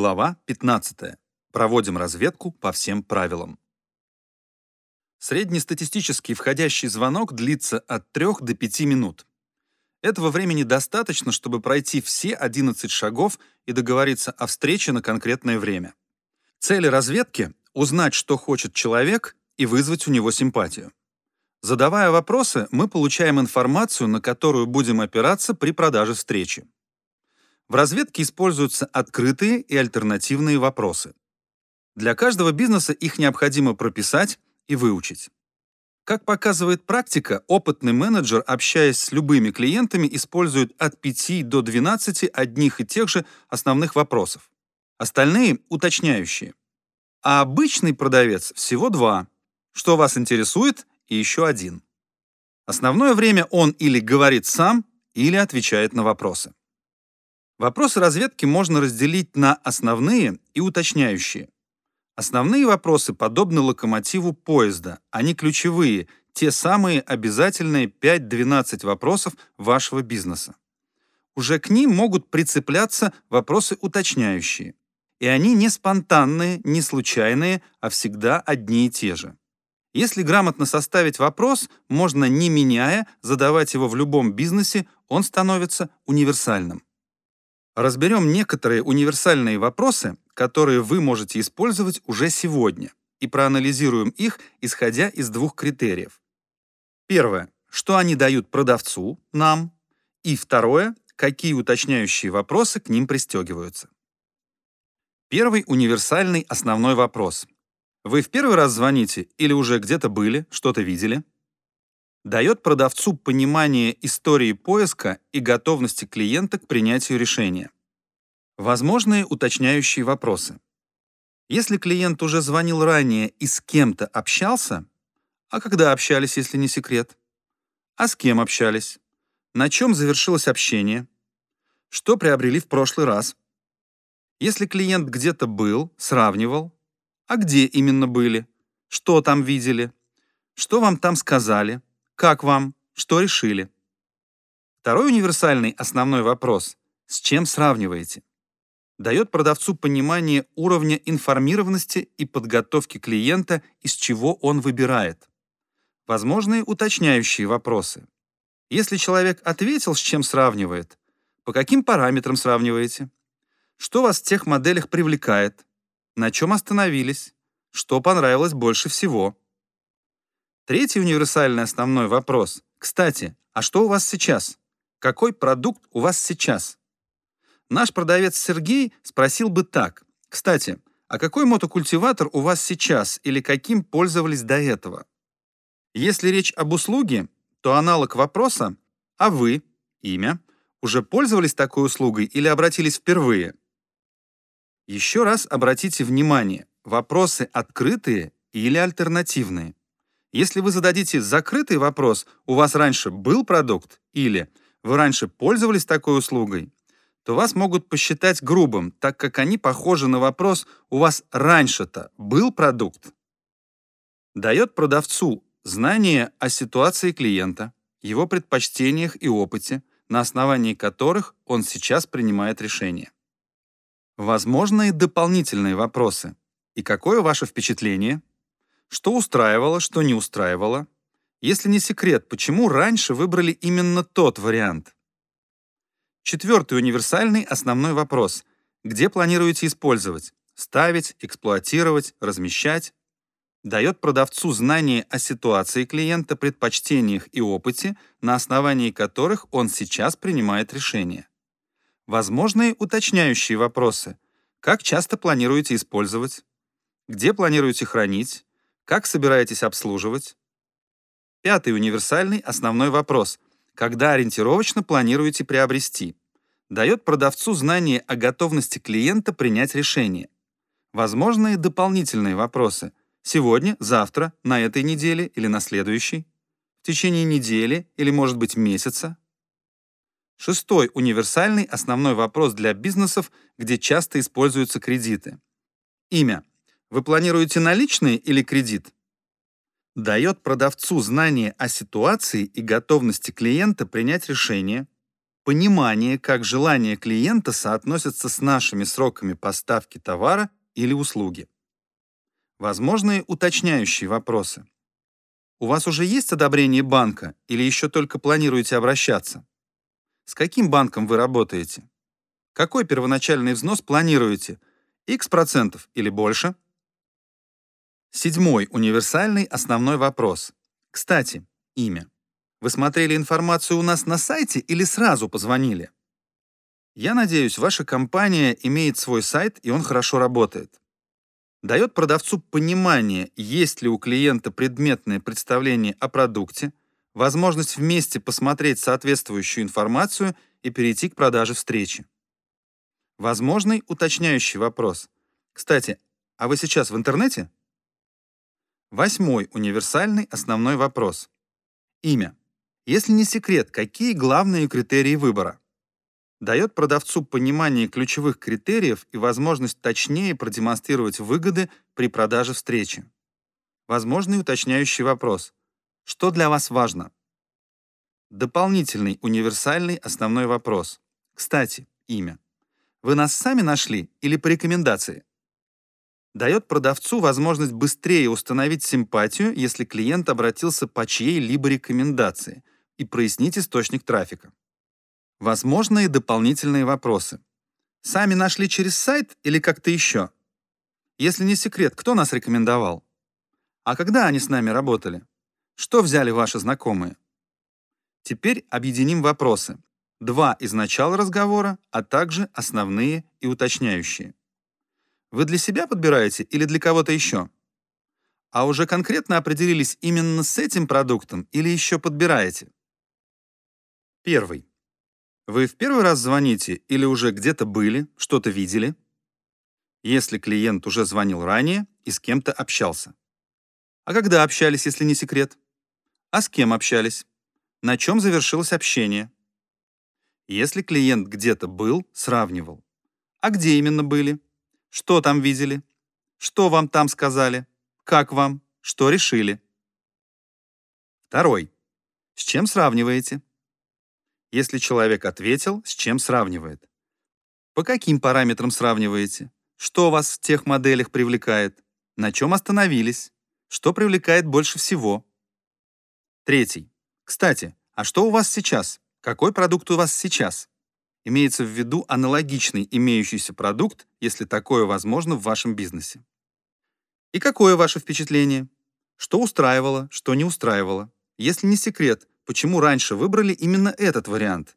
Глава 15. Проводим разведку по всем правилам. Среднестатистический входящий звонок длится от 3 до 5 минут. Этого времени достаточно, чтобы пройти все 11 шагов и договориться о встрече на конкретное время. Цели разведки — узнать, что хочет человек, и вызвать у него симпатию. Задавая вопросы, мы получаем информацию, на которую будем опираться при продаже встречи. В разведке используются открытые и альтернативные вопросы. Для каждого бизнеса их необходимо прописать и выучить. Как показывает практика, опытный менеджер, общаясь с любыми клиентами, использует от 5 до 12 одних и тех же основных вопросов. Остальные — уточняющие. А обычный продавец всего два. Что вас интересует и еще один. Основное время он или говорит сам, или отвечает на вопросы. Вопросы разведки можно разделить на основные и уточняющие. Основные вопросы подобны локомотиву поезда, они ключевые, те самые обязательные 5-12 вопросов вашего бизнеса. Уже к ним могут прицепляться вопросы уточняющие. И они не спонтанные, не случайные, а всегда одни и те же. Если грамотно составить вопрос, можно не меняя задавать его в любом бизнесе, он становится универсальным. Разберем некоторые универсальные вопросы, которые вы можете использовать уже сегодня, и проанализируем их, исходя из двух критериев. Первое. Что они дают продавцу, нам? И второе. Какие уточняющие вопросы к ним пристегиваются? Первый универсальный основной вопрос. Вы в первый раз звоните или уже где-то были, что-то видели? Дает продавцу понимание истории поиска и готовности клиента к принятию решения. Возможные уточняющие вопросы. Если клиент уже звонил ранее и с кем-то общался, а когда общались, если не секрет? А с кем общались? На чем завершилось общение? Что приобрели в прошлый раз? Если клиент где-то был, сравнивал, а где именно были? Что там видели? Что вам там сказали? Как вам? Что решили? Второй универсальный основной вопрос – с чем сравниваете? Дает продавцу понимание уровня информированности и подготовки клиента, из чего он выбирает. Возможные уточняющие вопросы. Если человек ответил, с чем сравнивает, по каким параметрам сравниваете? Что вас в тех моделях привлекает? На чем остановились? Что понравилось больше всего? Третий универсальный основной вопрос. Кстати, а что у вас сейчас? Какой продукт у вас сейчас? Наш продавец Сергей спросил бы так. Кстати, а какой мотокультиватор у вас сейчас или каким пользовались до этого? Если речь об услуге, то аналог вопроса «А вы?» имя уже пользовались такой услугой или обратились впервые? Еще раз обратите внимание, вопросы открытые или альтернативные. Если вы зададите закрытый вопрос «У вас раньше был продукт?» или «Вы раньше пользовались такой услугой?» то вас могут посчитать грубым, так как они похожи на вопрос «У вас раньше-то был продукт?» Дает продавцу знание о ситуации клиента, его предпочтениях и опыте, на основании которых он сейчас принимает решение. Возможные дополнительные вопросы. И какое ваше впечатление? Что устраивало, что не устраивало? Если не секрет, почему раньше выбрали именно тот вариант? Четвертый универсальный основной вопрос. Где планируете использовать? Ставить, эксплуатировать, размещать? Дает продавцу знание о ситуации клиента, предпочтениях и опыте, на основании которых он сейчас принимает решение. Возможные уточняющие вопросы. Как часто планируете использовать? Где планируете хранить? Как собираетесь обслуживать? Пятый универсальный основной вопрос. Когда ориентировочно планируете приобрести? Дает продавцу знание о готовности клиента принять решение. Возможные дополнительные вопросы. Сегодня, завтра, на этой неделе или на следующей? В течение недели или, может быть, месяца? Шестой универсальный основной вопрос для бизнесов, где часто используются кредиты. Имя. Вы планируете наличные или кредит? Дает продавцу знание о ситуации и готовности клиента принять решение, Понимание, как желания клиента соотносятся с нашими сроками поставки товара или услуги. Возможные уточняющие вопросы. У вас уже есть одобрение банка или еще только планируете обращаться? С каким банком вы работаете? Какой первоначальный взнос планируете? X процентов или больше? Седьмой универсальный основной вопрос. Кстати, имя. Вы смотрели информацию у нас на сайте или сразу позвонили? Я надеюсь, ваша компания имеет свой сайт и он хорошо работает. Дает продавцу понимание, есть ли у клиента предметное представление о продукте, возможность вместе посмотреть соответствующую информацию и перейти к продаже встречи. Возможный уточняющий вопрос. Кстати, а вы сейчас в интернете? Восьмой универсальный основной вопрос. Имя. Если не секрет, какие главные критерии выбора? Дает продавцу понимание ключевых критериев и возможность точнее продемонстрировать выгоды при продаже встречи. Возможный уточняющий вопрос. Что для вас важно? Дополнительный универсальный основной вопрос. Кстати, имя. Вы нас сами нашли или по рекомендации? Дает продавцу возможность быстрее установить симпатию, если клиент обратился по чьей-либо рекомендации, и прояснить источник трафика. Возможные дополнительные вопросы. Сами нашли через сайт или как-то еще? Если не секрет, кто нас рекомендовал? А когда они с нами работали? Что взяли ваши знакомые? Теперь объединим вопросы. Два из начала разговора, а также основные и уточняющие. Вы для себя подбираете или для кого-то еще? А уже конкретно определились именно с этим продуктом или еще подбираете? Первый. Вы в первый раз звоните или уже где-то были, что-то видели? Если клиент уже звонил ранее и с кем-то общался. А когда общались, если не секрет? А с кем общались? На чем завершилось общение? Если клиент где-то был, сравнивал. А где именно были? Что там видели? Что вам там сказали? Как вам? Что решили? Второй. С чем сравниваете? Если человек ответил, с чем сравнивает? По каким параметрам сравниваете? Что вас в тех моделях привлекает? На чем остановились? Что привлекает больше всего? Третий. Кстати, а что у вас сейчас? Какой продукт у вас сейчас? Имеется в виду аналогичный имеющийся продукт, если такое возможно в вашем бизнесе. И какое ваше впечатление? Что устраивало, что не устраивало? Если не секрет, почему раньше выбрали именно этот вариант.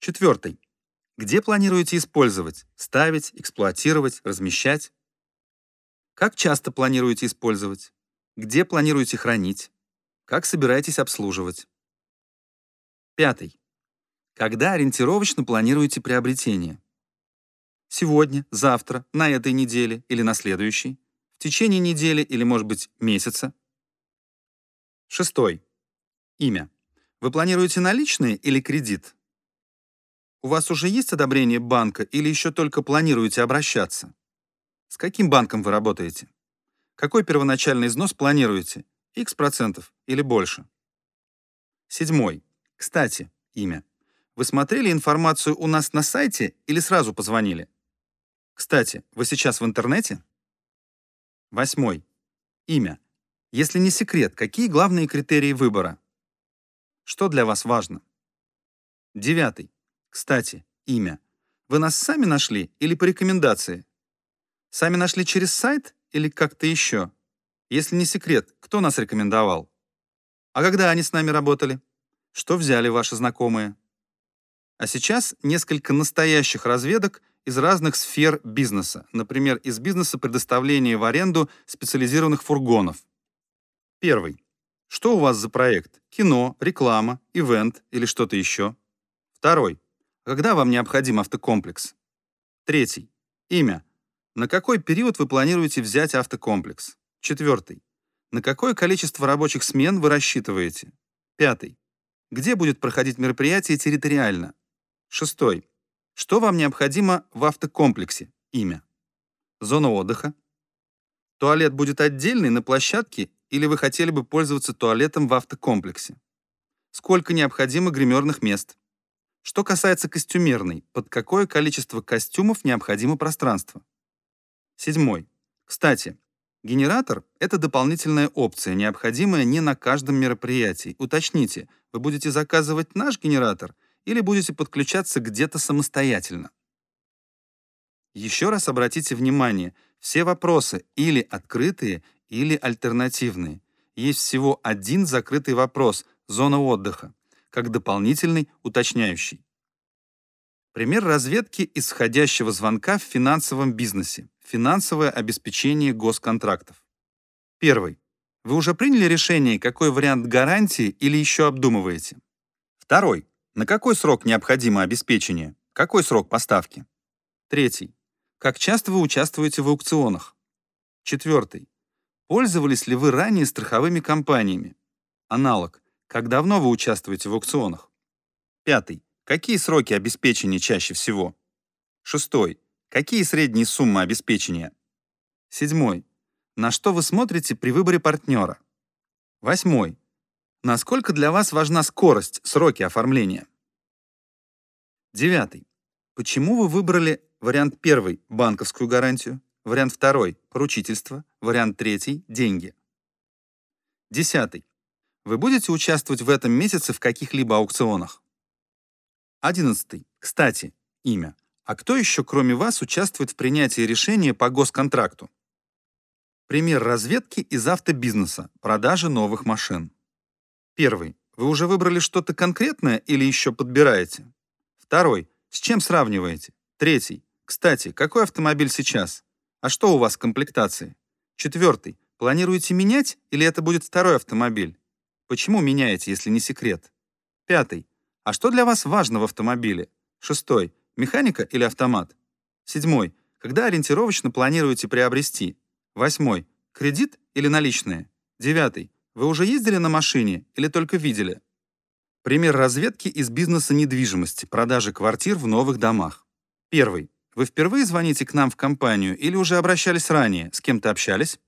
Четвертый. Где планируете использовать? Ставить, эксплуатировать, размещать? Как часто планируете использовать? Где планируете хранить? Как собираетесь обслуживать? Пятый. Когда ориентировочно планируете приобретение? Сегодня, завтра, на этой неделе или на следующей? В течение недели или, может быть, месяца? Шестой. Имя. Вы планируете наличные или кредит? У вас уже есть одобрение банка или еще только планируете обращаться? С каким банком вы работаете? Какой первоначальный износ планируете? X процентов или больше? Седьмой. Кстати, имя. Вы смотрели информацию у нас на сайте или сразу позвонили? Кстати, вы сейчас в интернете? Восьмой. Имя. Если не секрет, какие главные критерии выбора? Что для вас важно? Девятый. Кстати, имя. Вы нас сами нашли или по рекомендации? Сами нашли через сайт или как-то еще? Если не секрет, кто нас рекомендовал? А когда они с нами работали? Что взяли ваши знакомые? А сейчас несколько настоящих разведок из разных сфер бизнеса, например, из бизнеса предоставления в аренду специализированных фургонов. Первый. Что у вас за проект? Кино, реклама, ивент или что-то еще? Второй. Когда вам необходим автокомплекс? Третий. Имя. На какой период вы планируете взять автокомплекс? Четвертый. На какое количество рабочих смен вы рассчитываете? Пятый. Где будет проходить мероприятие территориально? Шестой. Что вам необходимо в автокомплексе? Имя. Зона отдыха. Туалет будет отдельный на площадке или вы хотели бы пользоваться туалетом в автокомплексе? Сколько необходимо гримерных мест? Что касается костюмерной, под какое количество костюмов необходимо пространство? Седьмой. Кстати, генератор — это дополнительная опция, необходимая не на каждом мероприятии. Уточните, вы будете заказывать наш генератор или будете подключаться где-то самостоятельно. Еще раз обратите внимание, все вопросы или открытые, или альтернативные. Есть всего один закрытый вопрос — зона отдыха как дополнительный уточняющий. Пример разведки исходящего звонка в финансовом бизнесе. Финансовое обеспечение госконтрактов. Первый. Вы уже приняли решение, какой вариант гарантии или еще обдумываете? Второй. На какой срок необходимо обеспечение? Какой срок поставки? Третий. Как часто вы участвуете в аукционах? Четвертый. Пользовались ли вы ранее страховыми компаниями? Аналог. Как давно вы участвуете в аукционах? Пятый. Какие сроки обеспечения чаще всего? Шестой. Какие средние суммы обеспечения? Седьмой. На что вы смотрите при выборе партнера? Восьмой. Насколько для вас важна скорость, сроки оформления? Девятый. Почему вы выбрали вариант первый – банковскую гарантию, вариант второй – поручительство, вариант третий – деньги? Десятый. Вы будете участвовать в этом месяце в каких-либо аукционах? 11. Кстати, имя. А кто еще, кроме вас, участвует в принятии решения по госконтракту? Пример разведки из автобизнеса, продажи новых машин. Первый. Вы уже выбрали что-то конкретное или еще подбираете? Второй. С чем сравниваете? Третий. Кстати, какой автомобиль сейчас? А что у вас в комплектации? Четвертый. Планируете менять или это будет второй автомобиль? Почему меняете, если не секрет? Пятый. А что для вас важно в автомобиле? Шестой. Механика или автомат? Седьмой. Когда ориентировочно планируете приобрести? Восьмой. Кредит или наличные? Девятый. Вы уже ездили на машине или только видели? Пример разведки из бизнеса недвижимости, продажи квартир в новых домах. Первый. Вы впервые звоните к нам в компанию или уже обращались ранее, с кем-то общались?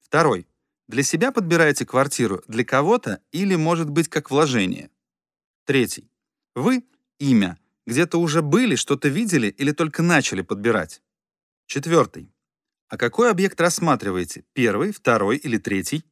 Второй. Для себя подбираете квартиру, для кого-то или, может быть, как вложение. Третий. Вы — имя. Где-то уже были, что-то видели или только начали подбирать. Четвертый. А какой объект рассматриваете? Первый, второй или третий?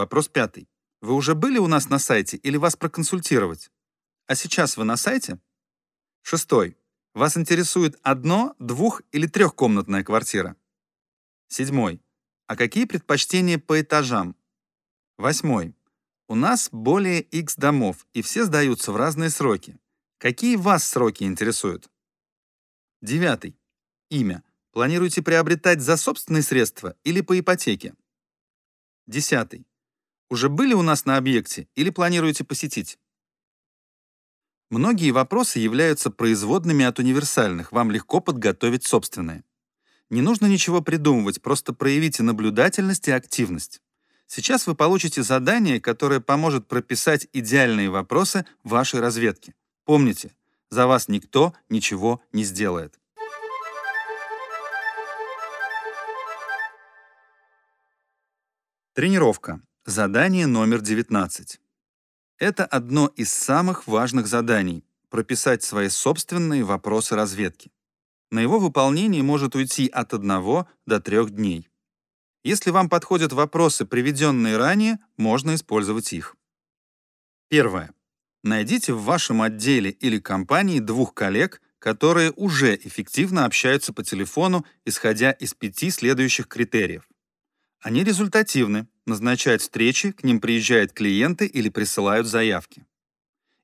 Вопрос пятый. Вы уже были у нас на сайте или вас проконсультировать? А сейчас вы на сайте? Шестой. Вас интересует одно, двух- или трехкомнатная квартира? Седьмой. А какие предпочтения по этажам? Восьмой. У нас более X домов, и все сдаются в разные сроки. Какие вас сроки интересуют? Девятый. Имя. Планируете приобретать за собственные средства или по ипотеке? Десятый. Уже были у нас на объекте или планируете посетить? Многие вопросы являются производными от универсальных, вам легко подготовить собственные. Не нужно ничего придумывать, просто проявите наблюдательность и активность. Сейчас вы получите задание, которое поможет прописать идеальные вопросы вашей разведки. Помните, за вас никто ничего не сделает. Тренировка. Задание номер 19. Это одно из самых важных заданий — прописать свои собственные вопросы разведки. На его выполнение может уйти от 1 до 3 дней. Если вам подходят вопросы, приведенные ранее, можно использовать их. Первое. Найдите в вашем отделе или компании двух коллег, которые уже эффективно общаются по телефону, исходя из пяти следующих критериев. Они результативны, назначают встречи, к ним приезжают клиенты или присылают заявки.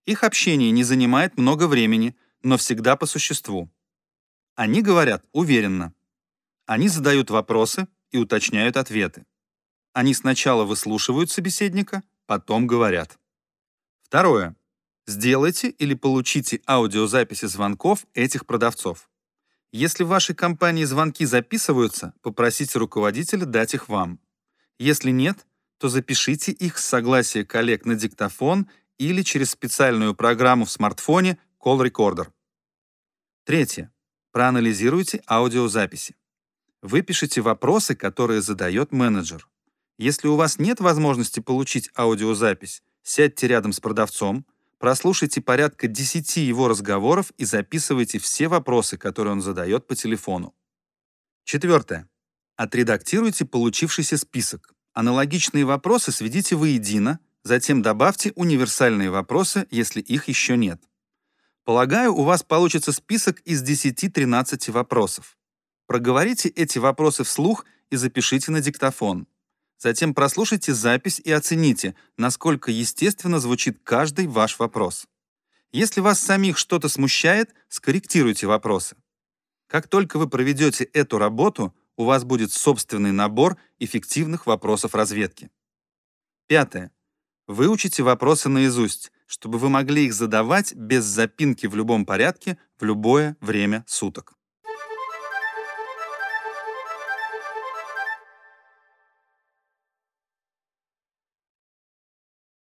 Их общение не занимает много времени, но всегда по существу. Они говорят уверенно. Они задают вопросы и уточняют ответы. Они сначала выслушивают собеседника, потом говорят. Второе. Сделайте или получите аудиозаписи звонков этих продавцов. Если в вашей компании звонки записываются, попросите руководителя дать их вам. Если нет, то запишите их с согласия коллег на диктофон или через специальную программу в смартфоне Call Recorder. Третье. Проанализируйте аудиозаписи. Выпишите вопросы, которые задает менеджер. Если у вас нет возможности получить аудиозапись, сядьте рядом с продавцом, Прослушайте порядка 10 его разговоров и записывайте все вопросы, которые он задает по телефону. Четвертое. Отредактируйте получившийся список. Аналогичные вопросы сведите воедино, затем добавьте универсальные вопросы, если их еще нет. Полагаю, у вас получится список из 10-13 вопросов. Проговорите эти вопросы вслух и запишите на диктофон. Затем прослушайте запись и оцените, насколько естественно звучит каждый ваш вопрос. Если вас самих что-то смущает, скорректируйте вопросы. Как только вы проведете эту работу, у вас будет собственный набор эффективных вопросов разведки. Пятое. Выучите вопросы наизусть, чтобы вы могли их задавать без запинки в любом порядке в любое время суток.